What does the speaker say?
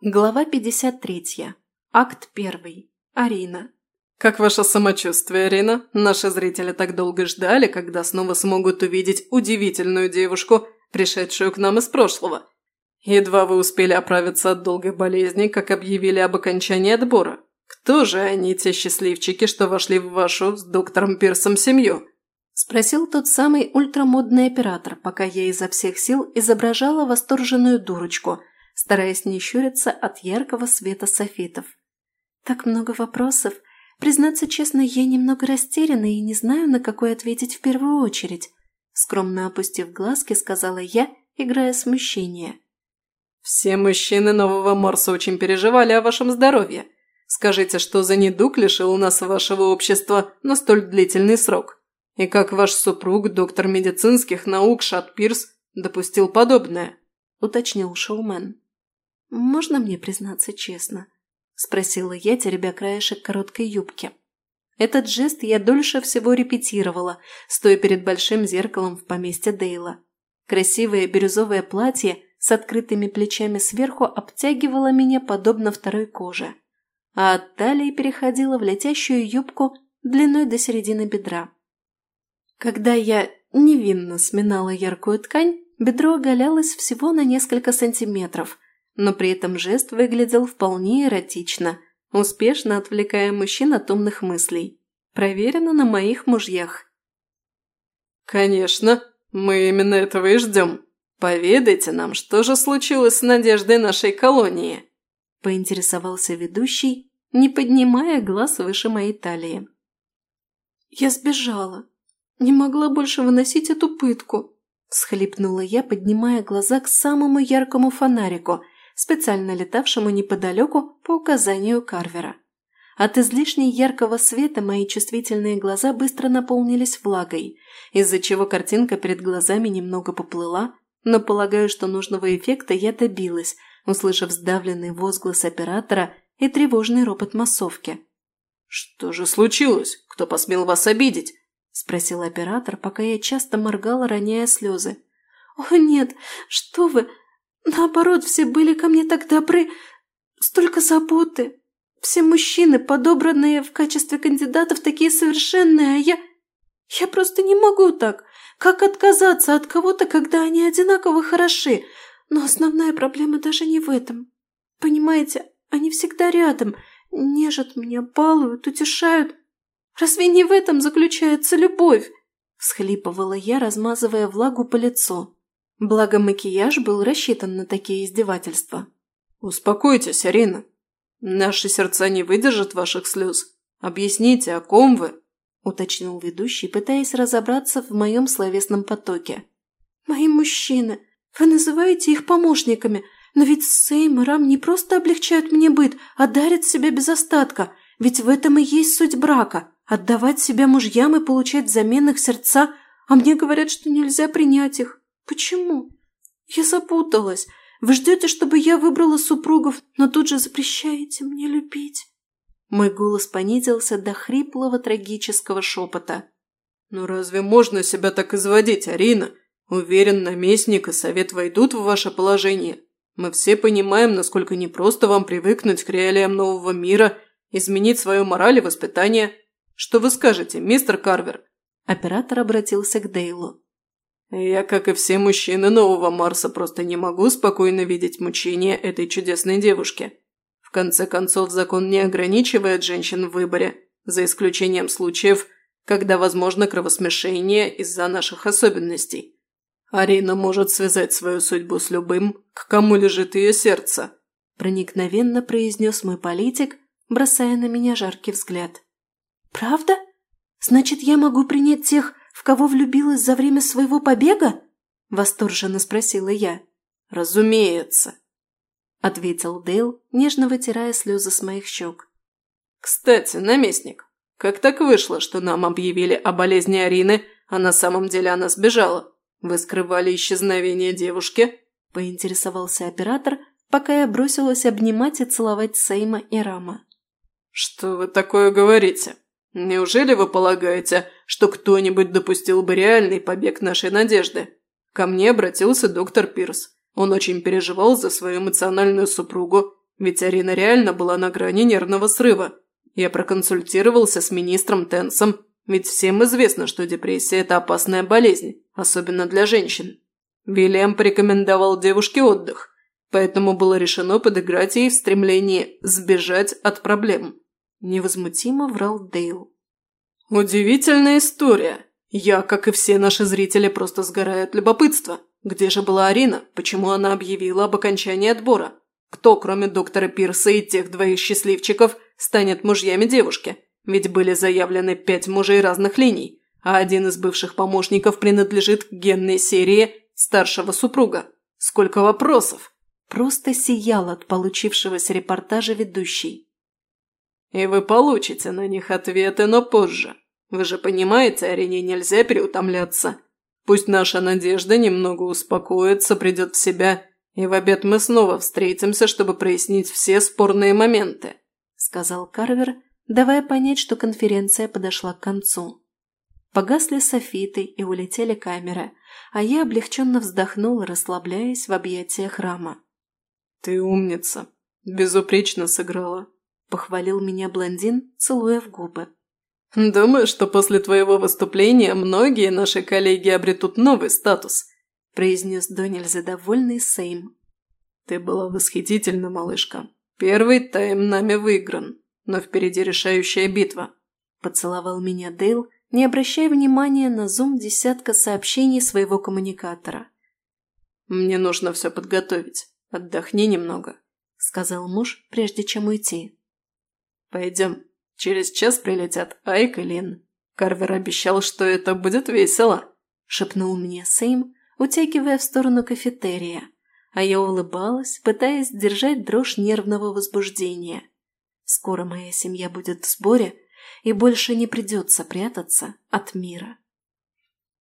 Глава 53. Акт 1. Арина. «Как ваше самочувствие, Арина? Наши зрители так долго ждали, когда снова смогут увидеть удивительную девушку, пришедшую к нам из прошлого. Едва вы успели оправиться от долгой болезни, как объявили об окончании отбора. Кто же они, те счастливчики, что вошли в вашу с доктором Пирсом семью?» Спросил тот самый ультрамодный оператор, пока я изо всех сил изображала восторженную дурочку – стараясь не щуриться от яркого света софитов. «Так много вопросов. Признаться честно, я немного растеряна и не знаю, на какой ответить в первую очередь», скромно опустив глазки, сказала я, играя смущение. «Все мужчины Нового Марса очень переживали о вашем здоровье. Скажите, что за недуг лишил нас вашего общества на столь длительный срок? И как ваш супруг, доктор медицинских наук Шат Пирс, допустил подобное?» – уточнил шоумен. «Можно мне признаться честно?» – спросила я, теребя краешек короткой юбки. Этот жест я дольше всего репетировала, стоя перед большим зеркалом в поместье Дейла. Красивое бирюзовое платье с открытыми плечами сверху обтягивало меня подобно второй коже, а от талии переходило в летящую юбку длиной до середины бедра. Когда я невинно сминала яркую ткань, бедро оголялось всего на несколько сантиметров – но при этом жест выглядел вполне эротично, успешно отвлекая мужчин от умных мыслей. Проверено на моих мужьях. «Конечно, мы именно этого и ждем. Поведайте нам, что же случилось с надеждой нашей колонии?» – поинтересовался ведущий, не поднимая глаз выше моей талии. «Я сбежала. Не могла больше выносить эту пытку», – всхлипнула я, поднимая глаза к самому яркому фонарику – специально летавшему неподалеку по указанию Карвера. От излишне яркого света мои чувствительные глаза быстро наполнились влагой, из-за чего картинка перед глазами немного поплыла, но полагаю, что нужного эффекта я добилась, услышав сдавленный возглас оператора и тревожный ропот массовки. «Что же случилось? Кто посмел вас обидеть?» – спросил оператор, пока я часто моргала, роняя слезы. «О, нет! Что вы! Наоборот, все были ко мне так добры. Столько заботы. Все мужчины, подобранные в качестве кандидатов, такие совершенные, а я... Я просто не могу так. Как отказаться от кого-то, когда они одинаково хороши? Но основная проблема даже не в этом. Понимаете, они всегда рядом, нежат меня, балуют, утешают. Разве не в этом заключается любовь? Всхлипывала я, размазывая влагу по лицу. Благо макияж был рассчитан на такие издевательства. «Успокойтесь, Арина. Наши сердца не выдержат ваших слез. Объясните, о ком вы?» – уточнил ведущий, пытаясь разобраться в моем словесном потоке. «Мои мужчины. Вы называете их помощниками, но ведь Сейм и Рам не просто облегчают мне быт, а дарят себя без остатка, ведь в этом и есть суть брака – отдавать себя мужьям и получать взамен их сердца, а мне говорят, что нельзя принять их. «Почему? Я запуталась. Вы ждете, чтобы я выбрала супругов, но тут же запрещаете мне любить». Мой голос понизился до хриплого трагического шепота. «Ну разве можно себя так изводить, Арина? Уверен, наместник и совет войдут в ваше положение. Мы все понимаем, насколько непросто вам привыкнуть к реалиям нового мира, изменить свою мораль и воспитание. Что вы скажете, мистер Карвер?» Оператор обратился к Дейлу. Я, как и все мужчины нового Марса, просто не могу спокойно видеть мучения этой чудесной девушки. В конце концов, закон не ограничивает женщин в выборе, за исключением случаев, когда возможно кровосмешение из-за наших особенностей. Арина может связать свою судьбу с любым, к кому лежит ее сердце», – проникновенно произнес мой политик, бросая на меня жаркий взгляд. «Правда? Значит, я могу принять тех, в кого влюбилась за время своего побега?» – восторженно спросила я. «Разумеется», – ответил Дейл, нежно вытирая слезы с моих щек. «Кстати, наместник, как так вышло, что нам объявили о болезни Арины, а на самом деле она сбежала? Вы скрывали исчезновение девушки?» – поинтересовался оператор, пока я бросилась обнимать и целовать Сейма и Рама. «Что вы такое говорите?» Неужели вы полагаете, что кто-нибудь допустил бы реальный побег нашей надежды? Ко мне обратился доктор Пирс. Он очень переживал за свою эмоциональную супругу, Ведь Арина реально была на грани нервного срыва. Я проконсультировался с министром Тенсом, ведь всем известно, что депрессия – это опасная болезнь, особенно для женщин. Вильям порекомендовал девушке отдых, поэтому было решено подыграть ей в стремлении сбежать от проблем. Невозмутимо врал Дейл. «Удивительная история. Я, как и все наши зрители, просто сгораю от любопытства. Где же была Арина? Почему она объявила об окончании отбора? Кто, кроме доктора Пирса и тех двоих счастливчиков, станет мужьями девушки? Ведь были заявлены пять мужей разных линий, а один из бывших помощников принадлежит к генной серии старшего супруга. Сколько вопросов!» Просто сиял от получившегося репортажа ведущий. И вы получите на них ответы, но позже. Вы же понимаете, Арине нельзя переутомляться. Пусть наша надежда немного успокоится, придет в себя, и в обед мы снова встретимся, чтобы прояснить все спорные моменты», – сказал Карвер, давая понять, что конференция подошла к концу. Погасли софиты и улетели камеры, а я облегченно вздохнула, расслабляясь в объятиях храма. «Ты умница. Безупречно сыграла», – похвалил меня блондин, целуя в губы. «Думаю, что после твоего выступления многие наши коллеги обретут новый статус», – произнес до нельзя довольный Сейм. «Ты была восхитительна, малышка. Первый тайм нами выигран, но впереди решающая битва», – поцеловал меня Дейл, не обращая внимания на зум десятка сообщений своего коммуникатора. «Мне нужно все подготовить. Отдохни немного», – сказал муж, прежде чем уйти. «Пойдем. Через час прилетят Айк и Лин. Карвер обещал, что это будет весело», – шепнул мне Сейм, утягивая в сторону кафетерия. А я улыбалась, пытаясь сдержать дрожь нервного возбуждения. Скоро моя семья будет в сборе, и больше не придется прятаться от мира.